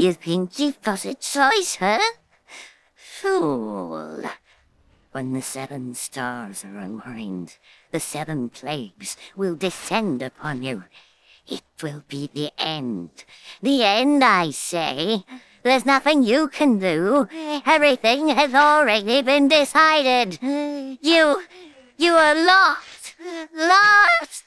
You think you've got a choice, huh? Fool. When the seven stars are aligned, the seven plagues will descend upon you. It will be the end. The end, I say. There's nothing you can do. Everything has already been decided. You, you are lost. Lost.